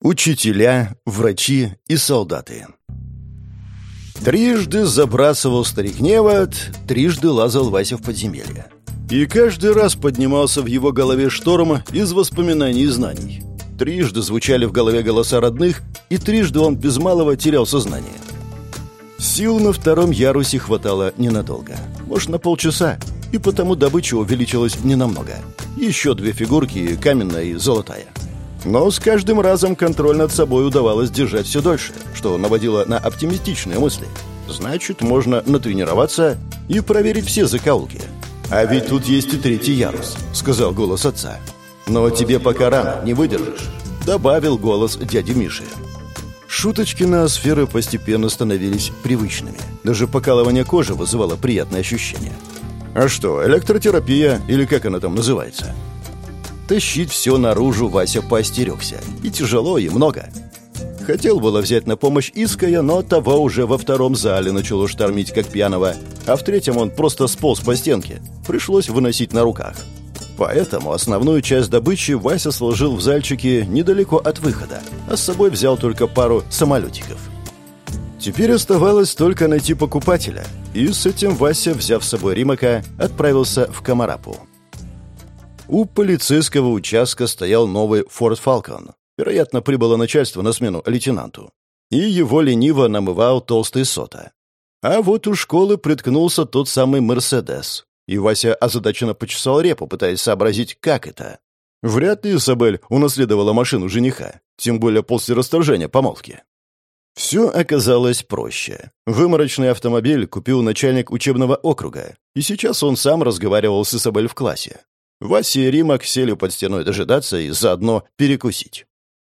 Учителя, врачи и солдаты. Трижды забрасывал старик невод, трижды лазал Вася в подземелье. И каждый раз поднимался в его голове шторм из воспоминаний и знаний. Трижды звучали в голове голоса родных, и трижды он без малого терял сознание. Сил на втором ярусе хватало ненадолго. Может, на полчаса, и потому добыча увеличилась ненамного. Еще две фигурки, каменная и золотая. Но с каждым разом контроль над собой удавалось держать все дольше, что наводило на оптимистичные мысли. Значит, можно натренироваться и проверить все закоулки. «А ведь тут есть и третий ярус», — сказал голос отца. «Но тебе пока рано, не выдержишь», — добавил голос дяди Миши. Шуточки на сферы постепенно становились привычными. Даже покалывание кожи вызывало приятное ощущение. А что, электротерапия, или как она там называется? Тащить все наружу Вася поостерегся. И тяжело, и много. Хотел было взять на помощь Иская, но того уже во втором зале начало штормить, как пьяного, а в третьем он просто сполз по стенке. Пришлось выносить на руках. Поэтому основную часть добычи Вася сложил в зальчике недалеко от выхода, а с собой взял только пару самолетиков. Теперь оставалось только найти покупателя, и с этим Вася, взяв с собой Римака, отправился в Камарапу. У полицейского участка стоял новый Ford Falcon. Вероятно, прибыло начальство на смену лейтенанту. И его лениво намывал толстый сота. А вот у школы приткнулся тот самый «Мерседес». И Вася озадаченно почесал репу, пытаясь сообразить, как это. Вряд ли Изабель унаследовала машину жениха, тем более после расторжения помолвки. Все оказалось проще. Выморочный автомобиль купил начальник учебного округа, и сейчас он сам разговаривал с Изабель в классе. Вася и Римак сели под стеной дожидаться и заодно перекусить.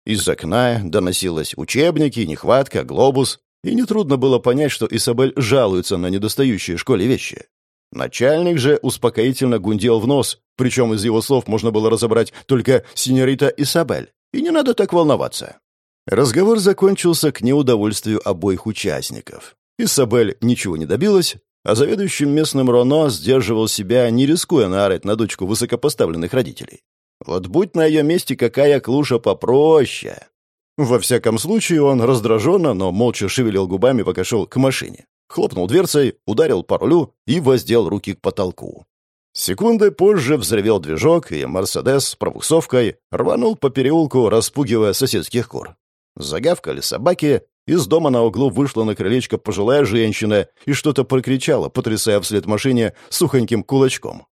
Из окна доносилось учебники, нехватка, глобус, и нетрудно было понять, что Исабель жалуется на недостающие школе вещи. Начальник же успокоительно гундел в нос, причем из его слов можно было разобрать только «синьорита Исабель». И не надо так волноваться. Разговор закончился к неудовольствию обоих участников. Исабель ничего не добилась, а заведующий местным Роно сдерживал себя, не рискуя наорать на дочку высокопоставленных родителей. Вот будь на ее месте какая клуша попроще. Во всяком случае, он раздраженно, но молча шевелил губами, пока шел к машине. Хлопнул дверцей, ударил по рулю и воздел руки к потолку. Секунды позже взревел движок, и «Мерседес» с пробуксовкой рванул по переулку, распугивая соседских кур. Загавкали собаки, из дома на углу вышла на крылечко пожилая женщина и что-то прокричала, потрясая вслед машине сухоньким кулачком.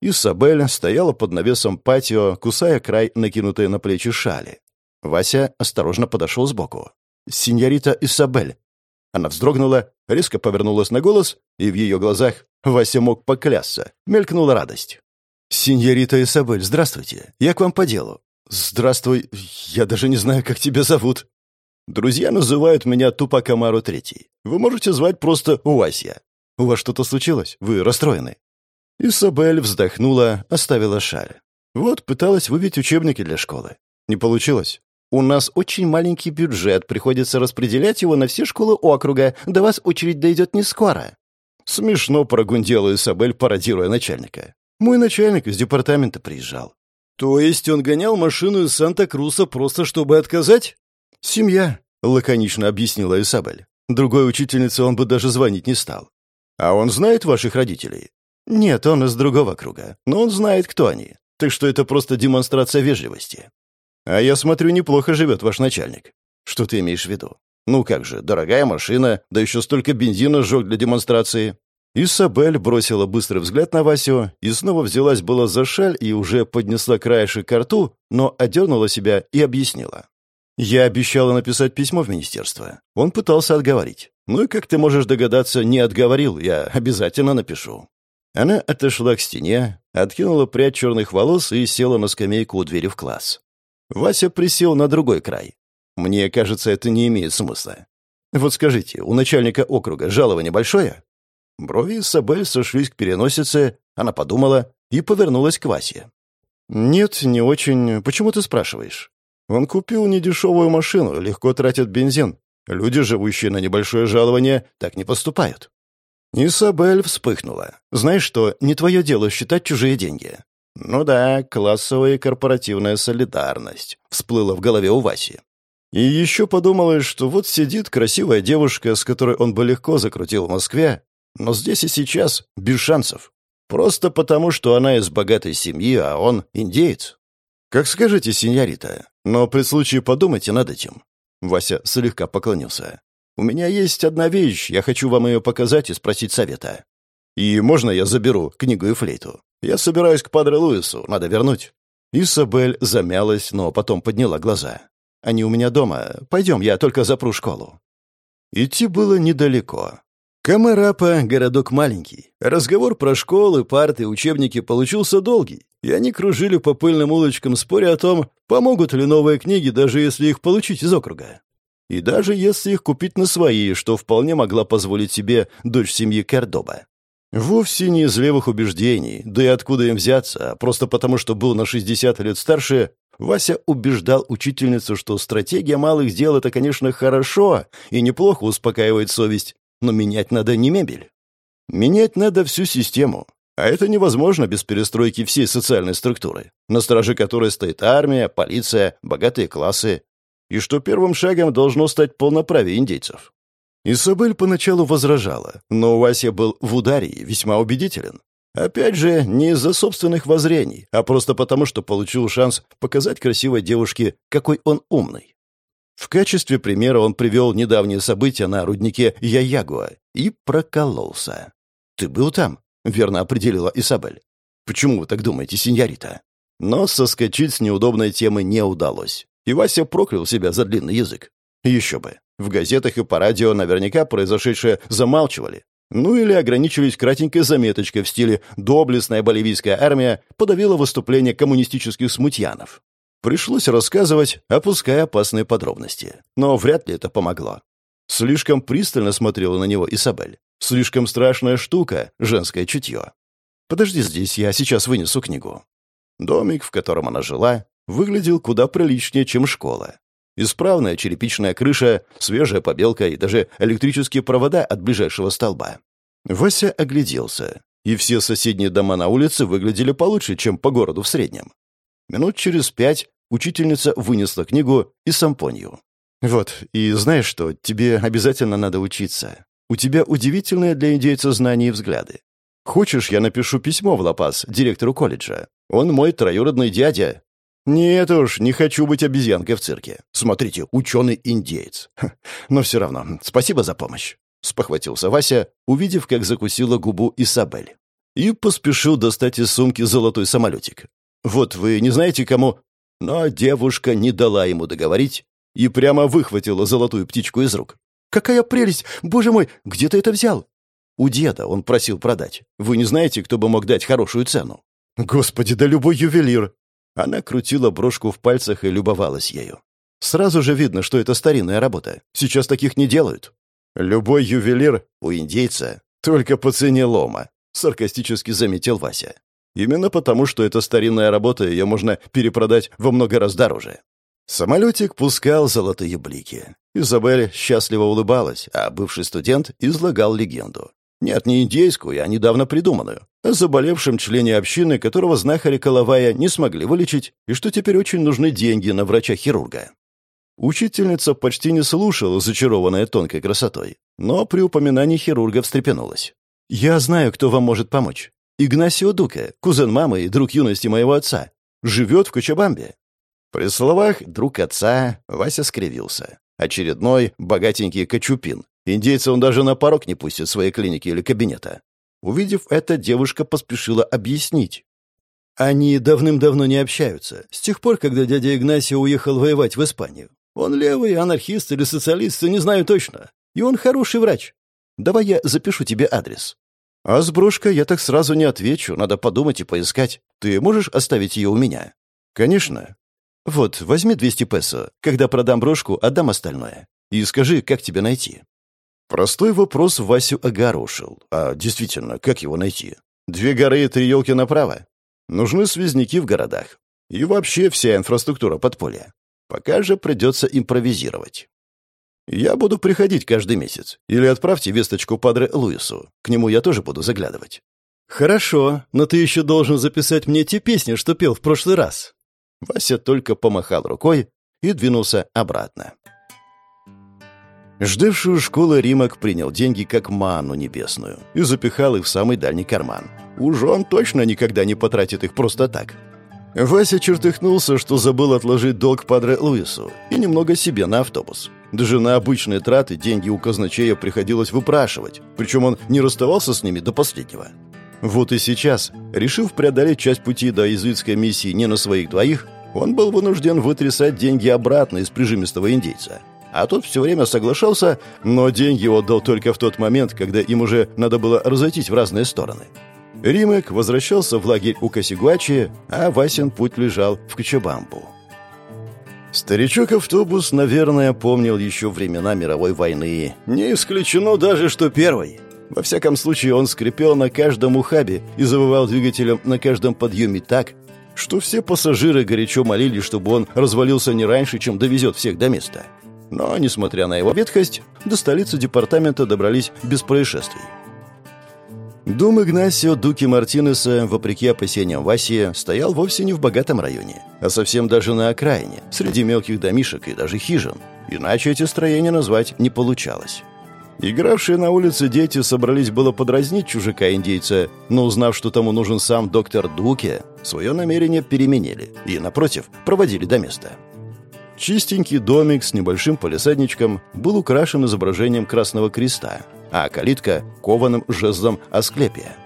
Исабель стояла под навесом патио, кусая край накинутой на плечи шали. Вася осторожно подошел сбоку. «Синьорита Исабель». Она вздрогнула, резко повернулась на голос, и в ее глазах Вася мог поклясться. Мелькнула радость. «Синьорита Исабель, здравствуйте. Я к вам по делу». «Здравствуй. Я даже не знаю, как тебя зовут». «Друзья называют меня Тупак Амару Третий. Вы можете звать просто Вася. У вас что-то случилось? Вы расстроены?» Исабель вздохнула, оставила шаль. Вот, пыталась выбить учебники для школы. Не получилось. У нас очень маленький бюджет, приходится распределять его на все школы округа. До вас очередь дойдет не скоро. Смешно прогундела Исабель, пародируя начальника. Мой начальник из департамента приезжал. То есть он гонял машину из Санта-Круса просто чтобы отказать? Семья, лаконично объяснила Исабель. Другой учительнице он бы даже звонить не стал. А он знает ваших родителей? «Нет, он из другого круга. Но он знает, кто они. Так что это просто демонстрация вежливости». «А я смотрю, неплохо живет ваш начальник». «Что ты имеешь в виду?» «Ну как же, дорогая машина, да еще столько бензина сжег для демонстрации». Исабель бросила быстрый взгляд на Васю и снова взялась было за шаль и уже поднесла краешек к рту, но одернула себя и объяснила. «Я обещала написать письмо в министерство. Он пытался отговорить. Ну и, как ты можешь догадаться, не отговорил. Я обязательно напишу». Она отошла к стене, откинула прядь черных волос и села на скамейку у двери в класс. Вася присел на другой край. Мне кажется, это не имеет смысла. Вот скажите, у начальника округа жалование большое? Брови Сабель сошлись к переносице, она подумала и повернулась к Васе. «Нет, не очень. Почему ты спрашиваешь?» «Он купил недешевую машину, легко тратит бензин. Люди, живущие на небольшое жалование, так не поступают». Исабель вспыхнула. «Знаешь что, не твое дело считать чужие деньги». «Ну да, классовая и корпоративная солидарность. всплыло в голове у Васи. И еще подумалось, что вот сидит красивая девушка, с которой он бы легко закрутил в Москве, но здесь и сейчас без шансов. Просто потому, что она из богатой семьи, а он индеец. Как скажете, сеньорита, но при случае подумайте над этим. Вася слегка поклонился. У меня есть одна вещь, я хочу вам ее показать и спросить совета. И можно я заберу книгу и флейту? Я собираюсь к Падре Луису, надо вернуть. Исабель замялась, но потом подняла глаза. Они у меня дома. Пойдем, я только запру школу». Идти было недалеко. Камарапа — городок маленький. Разговор про школы, парты, учебники получился долгий, и они кружили по пыльным улочкам, споря о том, помогут ли новые книги, даже если их получить из округа. И даже если их купить на свои, что вполне могла позволить себе дочь семьи Кердоба. Вовсе не из левых убеждений, да и откуда им взяться, а просто потому, что был на 60 лет старше Вася убеждал учительницу, что стратегия малых дел — это, конечно, хорошо и неплохо успокаивает совесть, но менять надо не мебель. Менять надо всю систему. А это невозможно без перестройки всей социальной структуры, на страже которой стоит армия, полиция, богатые классы. И что первым шагом должно стать полноправие индейцев. Исабель поначалу возражала, но Вася был в ударе и весьма убедителен. Опять же, не из-за собственных воззрений, а просто потому, что получил шанс показать красивой девушке, какой он умный. В качестве примера он привел недавние события на руднике Яягуа и прокололся. «Ты был там?» — верно определила Исабель. «Почему вы так думаете, сеньорита?» Но соскочить с неудобной темы не удалось. И Вася проклял себя за длинный язык. Еще бы. В газетах и по радио наверняка произошедшее замалчивали. Ну или ограничились кратенькой заметочкой в стиле «доблестная боливийская армия подавила выступление коммунистических смутьянов». Пришлось рассказывать, опуская опасные подробности. Но вряд ли это помогло. Слишком пристально смотрела на него Исабель. Слишком страшная штука, женское чутье. «Подожди здесь, я сейчас вынесу книгу». Домик, в котором она жила, выглядел куда приличнее, чем школа. Исправная черепичная крыша, свежая побелка и даже электрические провода от ближайшего столба. Вася огляделся, и все соседние дома на улице выглядели получше, чем по городу в среднем. Минут через пять учительница вынесла книгу и сампонью. «Вот, и знаешь что, тебе обязательно надо учиться. У тебя удивительные для индейца знания и взгляды. Хочешь, я напишу письмо в Лапас, директору колледжа? Он мой троюродный дядя, «Нет уж, не хочу быть обезьянкой в цирке. Смотрите, ученый-индеец. Но все равно, спасибо за помощь», — спохватился Вася, увидев, как закусила губу Исабель. И поспешил достать из сумки золотой самолетик. «Вот вы не знаете, кому...» Но девушка не дала ему договорить и прямо выхватила золотую птичку из рук. «Какая прелесть! Боже мой, где ты это взял?» «У деда он просил продать. Вы не знаете, кто бы мог дать хорошую цену?» «Господи, да любой ювелир!» Она крутила брошку в пальцах и любовалась ею. Сразу же видно, что это старинная работа. Сейчас таких не делают. Любой ювелир у индейца только по цене лома, саркастически заметил Вася. Именно потому, что это старинная работа, ее можно перепродать во много раз дороже. Самолетик пускал золотые блики. Изабель счастливо улыбалась, а бывший студент излагал легенду. Нет, не индейскую, а недавно придуманную. О заболевшем члене общины, которого знахари Коловая не смогли вылечить, и что теперь очень нужны деньги на врача-хирурга. Учительница почти не слушала, зачарованная тонкой красотой, но при упоминании хирурга встрепенулась. «Я знаю, кто вам может помочь. Игнасио Дука, кузен мамы и друг юности моего отца. Живет в Кочабамбе». При словах «друг отца» Вася скривился. Очередной богатенький Качупин, Индейца он даже на порог не пустит своей клиники или кабинета. Увидев это, девушка поспешила объяснить. Они давным-давно не общаются, с тех пор, когда дядя Игнасио уехал воевать в Испанию. Он левый, анархист или социалист, не знаю точно. И он хороший врач. Давай я запишу тебе адрес. А с брошкой я так сразу не отвечу, надо подумать и поискать. Ты можешь оставить ее у меня? Конечно. Вот, возьми 200 песо. Когда продам брошку, отдам остальное. И скажи, как тебя найти. Простой вопрос Васю огорошил. А действительно, как его найти? Две горы и три елки направо? Нужны связники в городах. И вообще вся инфраструктура подполья. Пока же придется импровизировать. Я буду приходить каждый месяц. Или отправьте весточку Падре Луису. К нему я тоже буду заглядывать. Хорошо, но ты еще должен записать мне те песни, что пел в прошлый раз. Вася только помахал рукой и двинулся обратно. Ждавшую школы Римок принял деньги как ману небесную и запихал их в самый дальний карман. Уж он точно никогда не потратит их просто так. Вася чертыхнулся, что забыл отложить долг Падре Луису и немного себе на автобус. Даже на обычные траты деньги у казначея приходилось выпрашивать, причем он не расставался с ними до последнего. Вот и сейчас, решив преодолеть часть пути до иезуитской миссии не на своих двоих, он был вынужден вытрясать деньги обратно из прижимистого индейца. А тот все время соглашался, но деньги отдал только в тот момент, когда им уже надо было разойтись в разные стороны. Римек возвращался в лагерь у Косигуачи, а Васин путь лежал в Кочабамбу. Старичок-автобус, наверное, помнил еще времена мировой войны. Не исключено даже, что первой. Во всяком случае, он скрипел на каждом ухабе и завывал двигателем на каждом подъеме так, что все пассажиры горячо молили, чтобы он развалился не раньше, чем довезет всех до места. Но, несмотря на его ветхость, до столицы департамента добрались без происшествий. Дом Игнасио Дуки Мартинеса, вопреки опасениям Васи, стоял вовсе не в богатом районе, а совсем даже на окраине, среди мелких домишек и даже хижин. Иначе эти строения назвать не получалось. Игравшие на улице дети собрались было подразнить чужака-индейца, но узнав, что тому нужен сам доктор Дуке, свое намерение переменили и, напротив, проводили до места. Чистенький домик с небольшим полисадничком был украшен изображением Красного Креста – а калитка — кованым жезлом Асклепия.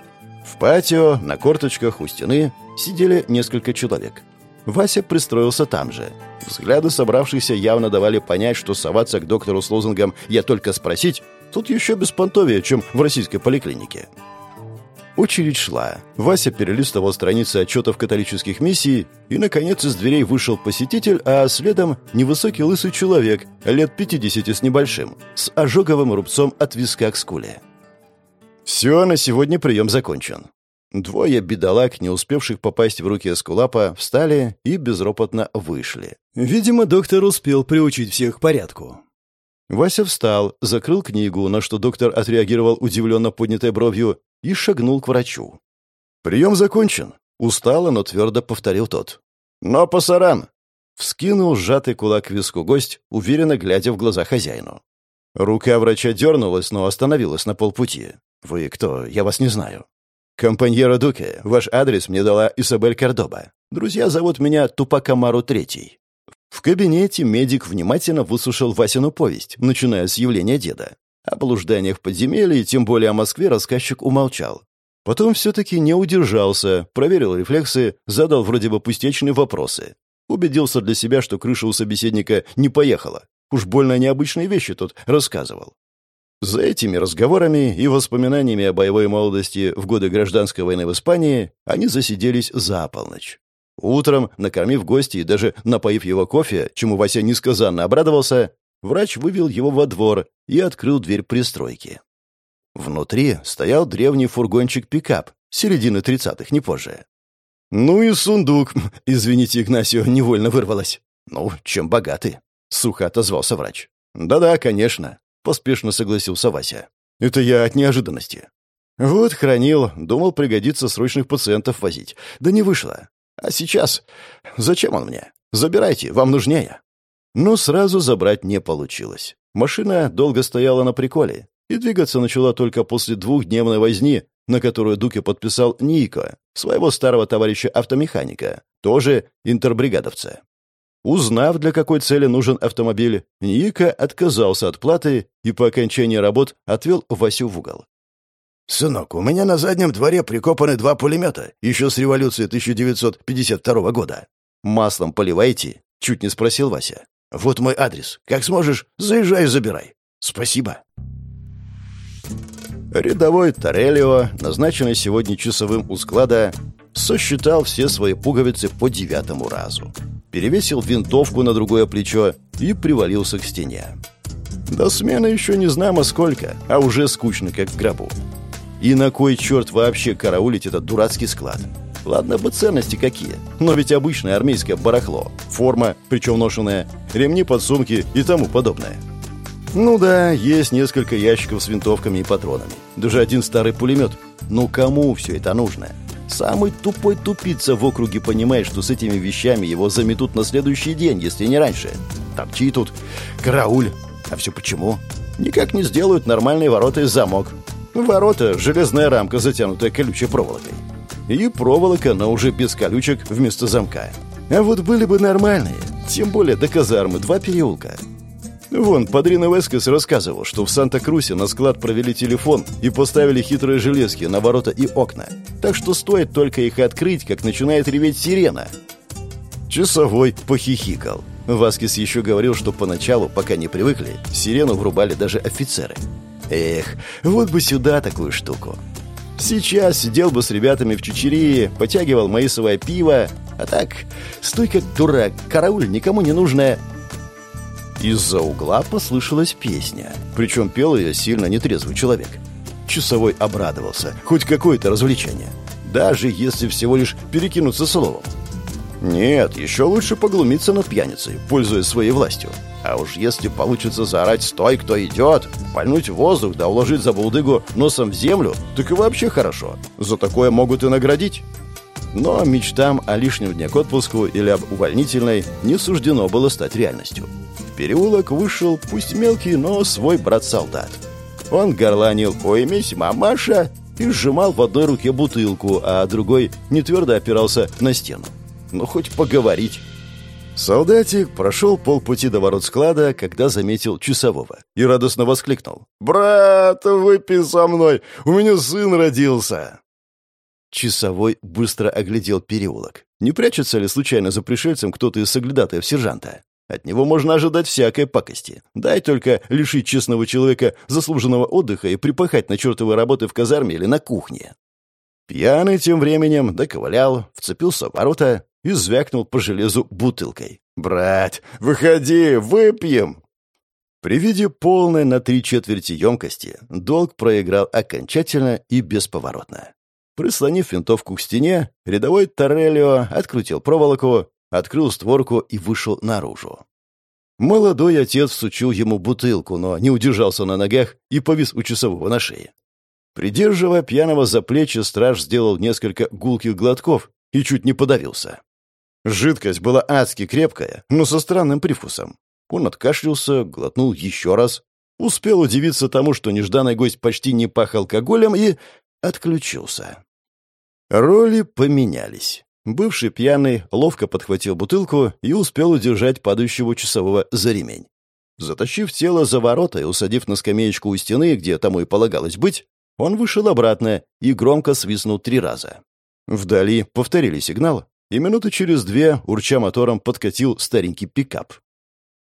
В патио, на корточках у стены, сидели несколько человек. Вася пристроился там же. Взгляды собравшихся явно давали понять, что соваться к доктору с лозунгом «я только спросить» тут еще беспонтовее, чем в российской поликлинике. Очередь шла. Вася перелистывал страницы отчетов католических миссий, и, наконец, из дверей вышел посетитель, а следом невысокий лысый человек, лет 50 с небольшим, с ожоговым рубцом от виска к скуле. Все, на сегодня прием закончен. Двое бедолаг, не успевших попасть в руки Эскулапа, встали и безропотно вышли. Видимо, доктор успел приучить всех к порядку. Вася встал, закрыл книгу, на что доктор отреагировал удивленно поднятой бровью и шагнул к врачу. «Прием закончен», — устало, но твердо повторил тот. «Но пасаран!» — вскинул сжатый кулак виску гость, уверенно глядя в глаза хозяину. Рука врача дернулась, но остановилась на полпути. «Вы кто? Я вас не знаю». «Компаньера Дуке, ваш адрес мне дала Исабель Кордоба. Друзья зовут меня Тупакамару Третий». В кабинете медик внимательно выслушал Васину повесть, начиная с явления деда. О блужданиях в подземелье, тем более о Москве, рассказчик умолчал. Потом все-таки не удержался, проверил рефлексы, задал вроде бы пустячные вопросы. Убедился для себя, что крыша у собеседника не поехала. Уж больно необычные вещи тот рассказывал. За этими разговорами и воспоминаниями о боевой молодости в годы гражданской войны в Испании они засиделись за полночь. Утром, накормив гостя и даже напоив его кофе, чему Вася несказанно обрадовался, Врач вывел его во двор и открыл дверь пристройки. Внутри стоял древний фургончик-пикап, середины тридцатых, не позже. «Ну и сундук, извините, Игнасио, невольно вырвалось». «Ну, чем богаты?» — сухо отозвался врач. «Да-да, конечно», — поспешно согласился Вася. «Это я от неожиданности». «Вот хранил, думал пригодится срочных пациентов возить. Да не вышло. А сейчас? Зачем он мне? Забирайте, вам нужнее». Но сразу забрать не получилось. Машина долго стояла на приколе и двигаться начала только после двухдневной возни, на которую Дуке подписал Ника, своего старого товарища-автомеханика, тоже интербригадовца. Узнав, для какой цели нужен автомобиль, Ника отказался от платы и по окончании работ отвел Васю в угол. «Сынок, у меня на заднем дворе прикопаны два пулемета, еще с революции 1952 года. Маслом поливайте?» — чуть не спросил Вася. Вот мой адрес. Как сможешь, заезжай и забирай. Спасибо. Рядовой Торелио, назначенный сегодня часовым у склада, сосчитал все свои пуговицы по девятому разу. Перевесил винтовку на другое плечо и привалился к стене. До смены еще не знамо сколько, а уже скучно, как в гробу. И на кой черт вообще караулить этот дурацкий склад? Ладно бы ценности какие, но ведь обычное армейское барахло. Форма, причем ношенная, ремни, подсумки и тому подобное. Ну да, есть несколько ящиков с винтовками и патронами. Даже один старый пулемет. Ну кому все это нужно? Самый тупой тупица в округе понимает, что с этими вещами его заметут на следующий день, если не раньше. Торчи тут, карауль. А все почему? Никак не сделают нормальные ворота и замок. Ворота — железная рамка, затянутая колючей проволокой. И проволока, но уже без колючек вместо замка. А вот были бы нормальные. Тем более до казармы два переулка. Вон, Падрина Вескес рассказывал, что в Санта-Крусе на склад провели телефон и поставили хитрые железки на ворота и окна. Так что стоит только их открыть, как начинает реветь сирена. Часовой похихикал. Васкис еще говорил, что поначалу, пока не привыкли, сирену врубали даже офицеры. Эх, вот бы сюда такую штуку. Сейчас сидел бы с ребятами в Чечерии, потягивал маисовое пиво, а так, стой как дурак, карауль никому не нужная, из-за угла послышалась песня. Причем пел ее сильно нетрезвый человек. Часовой обрадовался. Хоть какое-то развлечение. Даже если всего лишь перекинуться словом. Нет, еще лучше поглумиться над пьяницей, пользуясь своей властью. А уж если получится заорать «Стой, кто идет!», пальнуть в воздух да уложить за булдыгу носом в землю, так и вообще хорошо. За такое могут и наградить. Но мечтам о лишнем дне к отпуску или об увольнительной не суждено было стать реальностью переулок вышел, пусть мелкий, но свой брат-солдат. Он горланил «Уймись, мамаша!» и сжимал в одной руке бутылку, а другой не твердо опирался на стену. Ну, хоть поговорить. Солдатик прошел полпути до ворот склада, когда заметил часового, и радостно воскликнул. «Брат, выпей со мной! У меня сын родился!» Часовой быстро оглядел переулок. Не прячется ли случайно за пришельцем кто-то из соглядатаев сержанта? От него можно ожидать всякой пакости. Дай только лишить честного человека заслуженного отдыха и припахать на чертовой работы в казарме или на кухне. Пьяный тем временем доковылял, вцепился в ворота и звякнул по железу бутылкой. «Брат, выходи, выпьем!» При виде полной на три четверти емкости долг проиграл окончательно и бесповоротно. Прислонив винтовку к стене, рядовой Торрелио открутил проволоку, открыл створку и вышел наружу. Молодой отец всучил ему бутылку, но не удержался на ногах и повис у часового на шее. Придерживая пьяного за плечи, страж сделал несколько гулких глотков и чуть не подавился. Жидкость была адски крепкая, но со странным привкусом. Он откашлялся, глотнул еще раз, успел удивиться тому, что нежданный гость почти не пах алкоголем и отключился. Роли поменялись. Бывший пьяный ловко подхватил бутылку и успел удержать падающего часового за ремень. Затащив тело за ворота и усадив на скамеечку у стены, где тому и полагалось быть, он вышел обратно и громко свистнул три раза. Вдали повторили сигнал, и минуты через две, урча мотором, подкатил старенький пикап.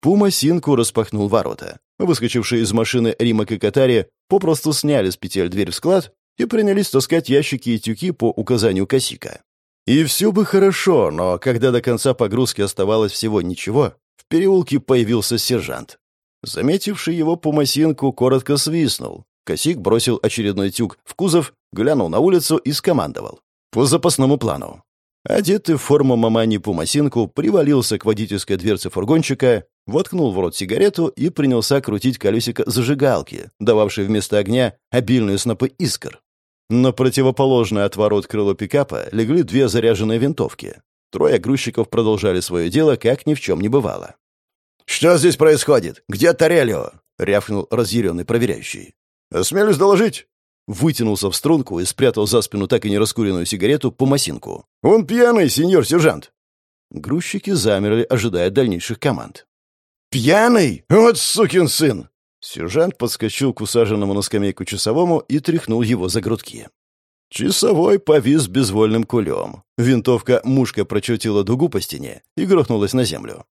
Пума Синку распахнул ворота. Выскочившие из машины Римак и Катари попросту сняли с петель дверь в склад и принялись таскать ящики и тюки по указанию Косика. И все бы хорошо, но когда до конца погрузки оставалось всего ничего, в переулке появился сержант. Заметивший его пумасинку коротко свистнул. Косик бросил очередной тюк в кузов, глянул на улицу и скомандовал. По запасному плану. Одетый в форму мамани Пумасинку привалился к водительской дверце фургончика, воткнул в рот сигарету и принялся крутить колесико зажигалки, дававшей вместо огня обильные снопы искр. На противоположное от ворот крыло пикапа легли две заряженные винтовки. Трое грузчиков продолжали свое дело, как ни в чем не бывало. «Что здесь происходит? Где Тарелио?» — рявкнул разъяренный проверяющий. «Осмелюсь доложить». Вытянулся в струнку и спрятал за спину так и не раскуренную сигарету по масинку. «Он пьяный, сеньор сержант!» Грузчики замерли, ожидая дальнейших команд. «Пьяный? Вот сукин сын!» Сержант подскочил к усаженному на скамейку часовому и тряхнул его за грудки. Часовой повис безвольным кулем. Винтовка мушка прочертила дугу по стене и грохнулась на землю.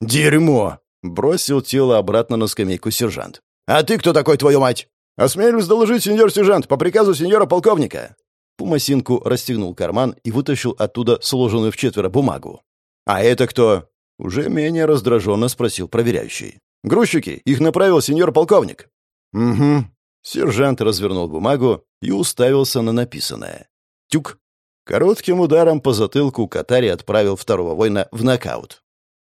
«Дерьмо!» — бросил тело обратно на скамейку сержант. «А ты кто такой, твою мать?» «Осмелюсь доложить, сеньор сержант, по приказу сеньора полковника». Пумасинку расстегнул карман и вытащил оттуда сложенную в четверо бумагу. «А это кто?» — уже менее раздраженно спросил проверяющий. Грузчики, их направил сеньор полковник». «Угу». Сержант развернул бумагу и уставился на написанное. «Тюк». Коротким ударом по затылку Катари отправил второго воина в нокаут.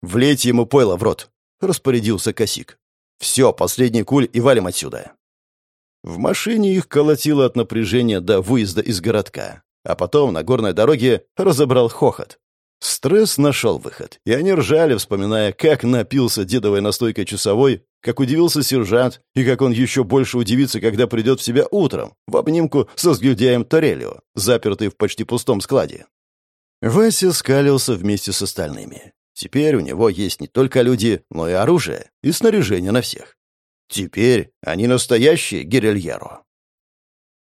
«Влейте ему пойло в рот», — распорядился Косик. «Все, последний куль и валим отсюда». В машине их колотило от напряжения до выезда из городка. а потом на горной дороге разобрал хохот. Стресс нашел выход, и они ржали, вспоминая, как напился дедовой настойкой часовой, как удивился сержант, и как он еще больше удивится, когда придет в себя утром, в обнимку со сгильдяем Торелио, запертый в почти пустом складе. Вася скалился вместе с остальными. Теперь у него есть не только люди, но и оружие, и снаряжение на всех. Теперь они настоящие гирильеро.